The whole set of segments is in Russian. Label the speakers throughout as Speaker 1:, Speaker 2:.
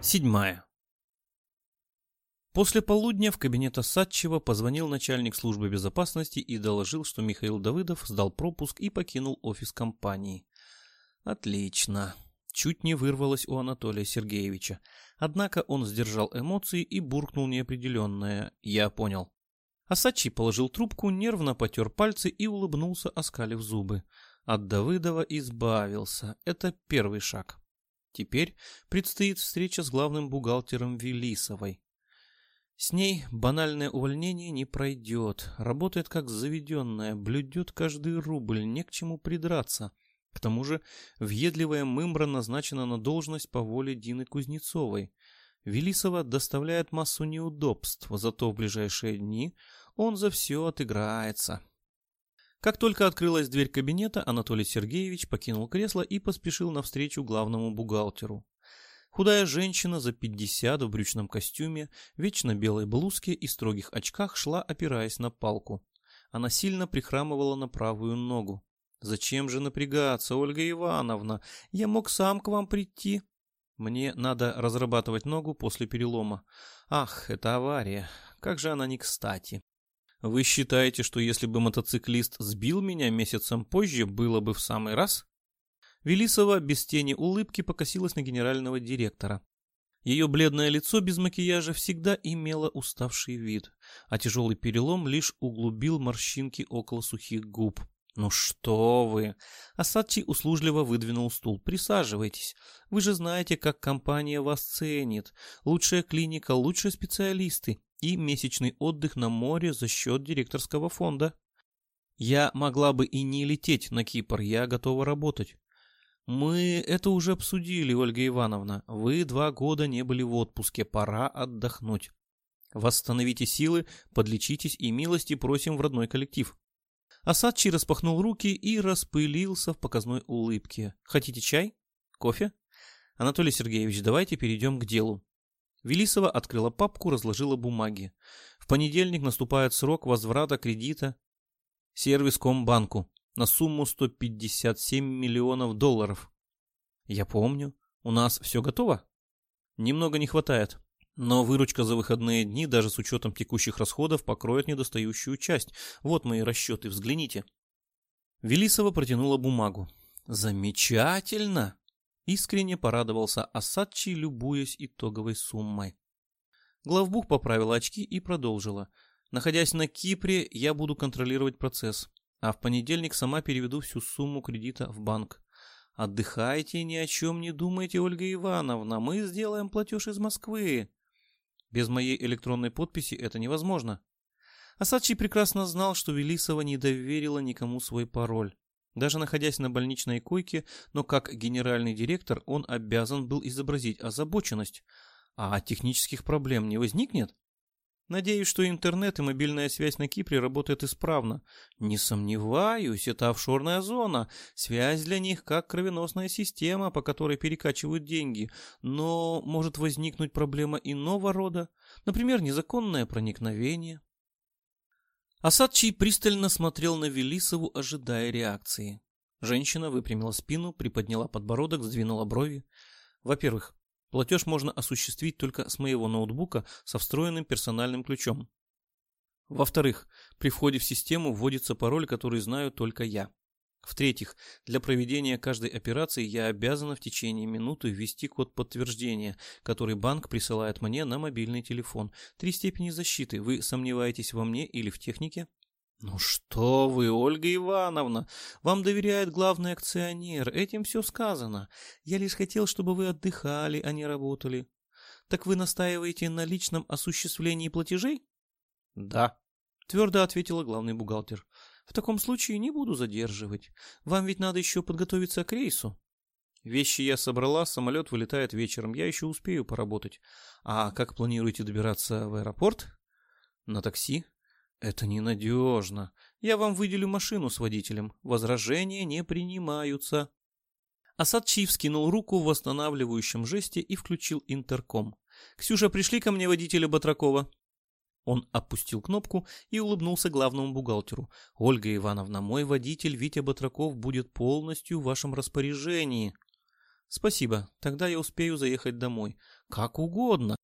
Speaker 1: Седьмая. После полудня в кабинет Осадчева позвонил начальник службы безопасности и доложил, что Михаил Давыдов сдал пропуск и покинул офис компании. Отлично. Чуть не вырвалось у Анатолия Сергеевича. Однако он сдержал эмоции и буркнул неопределенное «Я понял». Осадчий положил трубку, нервно потер пальцы и улыбнулся, оскалив зубы. От Давыдова избавился. Это первый шаг. Теперь предстоит встреча с главным бухгалтером Велисовой. С ней банальное увольнение не пройдет. Работает как заведенная, блюдет каждый рубль, не к чему придраться. К тому же въедливая мымбра назначена на должность по воле Дины Кузнецовой. Велисова доставляет массу неудобств, зато в ближайшие дни он за все отыграется. Как только открылась дверь кабинета, Анатолий Сергеевич покинул кресло и поспешил навстречу главному бухгалтеру. Худая женщина за 50 в брючном костюме, вечно белой блузке и строгих очках шла, опираясь на палку. Она сильно прихрамывала на правую ногу. «Зачем же напрягаться, Ольга Ивановна? Я мог сам к вам прийти». «Мне надо разрабатывать ногу после перелома». «Ах, это авария. Как же она не кстати». Вы считаете, что если бы мотоциклист сбил меня месяцем позже, было бы в самый раз? Велисова без тени улыбки покосилась на генерального директора. Ее бледное лицо без макияжа всегда имело уставший вид, а тяжелый перелом лишь углубил морщинки около сухих губ. «Ну что вы!» Асадчи услужливо выдвинул стул. «Присаживайтесь. Вы же знаете, как компания вас ценит. Лучшая клиника, лучшие специалисты и месячный отдых на море за счет директорского фонда. Я могла бы и не лететь на Кипр, я готова работать. Мы это уже обсудили, Ольга Ивановна. Вы два года не были в отпуске, пора отдохнуть. Восстановите силы, подлечитесь и милости просим в родной коллектив. Асадчи распахнул руки и распылился в показной улыбке. Хотите чай? Кофе? Анатолий Сергеевич, давайте перейдем к делу. Велисова открыла папку, разложила бумаги. В понедельник наступает срок возврата кредита сервис-комбанку на сумму 157 миллионов долларов. Я помню. У нас все готово? Немного не хватает. Но выручка за выходные дни, даже с учетом текущих расходов, покроет недостающую часть. Вот мои расчеты, взгляните. Велисова протянула бумагу. Замечательно! Искренне порадовался Асадчи, любуясь итоговой суммой. Главбух поправила очки и продолжила. Находясь на Кипре, я буду контролировать процесс, а в понедельник сама переведу всю сумму кредита в банк. Отдыхайте, ни о чем не думайте, Ольга Ивановна, мы сделаем платеж из Москвы. Без моей электронной подписи это невозможно. Асадчи прекрасно знал, что Велисова не доверила никому свой пароль. Даже находясь на больничной койке, но как генеральный директор он обязан был изобразить озабоченность. А технических проблем не возникнет? Надеюсь, что интернет и мобильная связь на Кипре работают исправно. Не сомневаюсь, это офшорная зона. Связь для них как кровеносная система, по которой перекачивают деньги. Но может возникнуть проблема иного рода, например, незаконное проникновение. Асадчий пристально смотрел на Велисову, ожидая реакции. Женщина выпрямила спину, приподняла подбородок, сдвинула брови. Во-первых, платеж можно осуществить только с моего ноутбука со встроенным персональным ключом. Во-вторых, при входе в систему вводится пароль, который знаю только я. В-третьих, для проведения каждой операции я обязана в течение минуты ввести код подтверждения, который банк присылает мне на мобильный телефон. Три степени защиты. Вы сомневаетесь во мне или в технике? Ну что вы, Ольга Ивановна, вам доверяет главный акционер, этим все сказано. Я лишь хотел, чтобы вы отдыхали, а не работали. Так вы настаиваете на личном осуществлении платежей? Да, твердо ответила главный бухгалтер. В таком случае не буду задерживать. Вам ведь надо еще подготовиться к рейсу. Вещи я собрала, самолет вылетает вечером, я еще успею поработать. А как планируете добираться в аэропорт? На такси? Это ненадежно. Я вам выделю машину с водителем. Возражения не принимаются. Асадчи вскинул руку в восстанавливающем жесте и включил интерком. «Ксюша, пришли ко мне водителя Батракова». Он опустил кнопку и улыбнулся главному бухгалтеру. «Ольга Ивановна, мой водитель Витя Батраков будет полностью в вашем распоряжении». «Спасибо, тогда я успею заехать домой. Как угодно.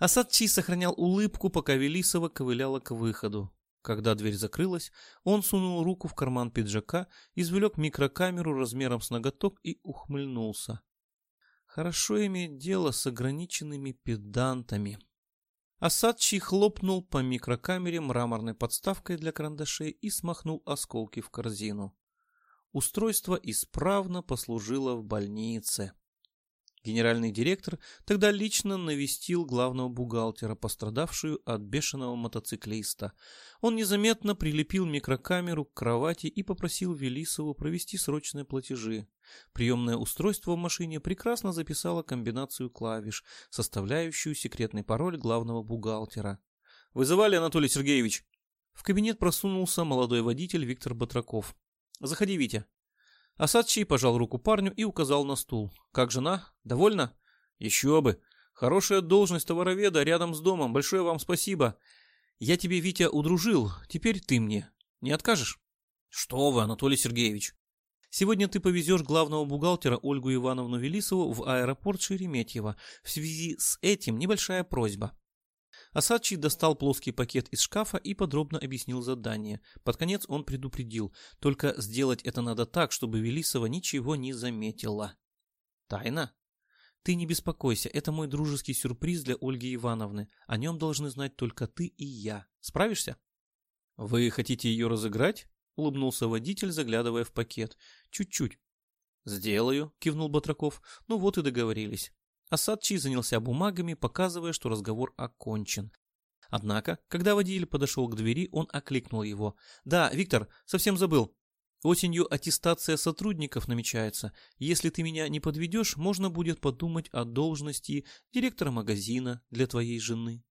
Speaker 1: Асадчий сохранял улыбку, пока Велисова ковыляла к выходу. Когда дверь закрылась, он сунул руку в карман пиджака, извлек микрокамеру размером с ноготок и ухмыльнулся. Хорошо иметь дело с ограниченными педантами. Асадчий хлопнул по микрокамере мраморной подставкой для карандашей и смахнул осколки в корзину. Устройство исправно послужило в больнице. Генеральный директор тогда лично навестил главного бухгалтера, пострадавшую от бешеного мотоциклиста. Он незаметно прилепил микрокамеру к кровати и попросил Велисову провести срочные платежи. Приемное устройство в машине прекрасно записало комбинацию клавиш, составляющую секретный пароль главного бухгалтера. «Вызывали, Анатолий Сергеевич?» В кабинет просунулся молодой водитель Виктор Батраков. «Заходи, Витя». Асадчий пожал руку парню и указал на стул. «Как жена? Довольна?» «Еще бы! Хорошая должность товароведа рядом с домом. Большое вам спасибо. Я тебе, Витя, удружил. Теперь ты мне. Не откажешь?» «Что вы, Анатолий Сергеевич!» Сегодня ты повезешь главного бухгалтера Ольгу Ивановну Велисову в аэропорт Шереметьево. В связи с этим небольшая просьба. Асадчий достал плоский пакет из шкафа и подробно объяснил задание. Под конец он предупредил, только сделать это надо так, чтобы Велисова ничего не заметила. Тайна? Ты не беспокойся, это мой дружеский сюрприз для Ольги Ивановны. О нем должны знать только ты и я. Справишься? Вы хотите ее разыграть? Улыбнулся водитель, заглядывая в пакет. Чуть-чуть. «Сделаю», — кивнул Батраков. «Ну вот и договорились». Асадчий занялся бумагами, показывая, что разговор окончен. Однако, когда водитель подошел к двери, он окликнул его. «Да, Виктор, совсем забыл. Осенью аттестация сотрудников намечается. Если ты меня не подведешь, можно будет подумать о должности директора магазина для твоей жены».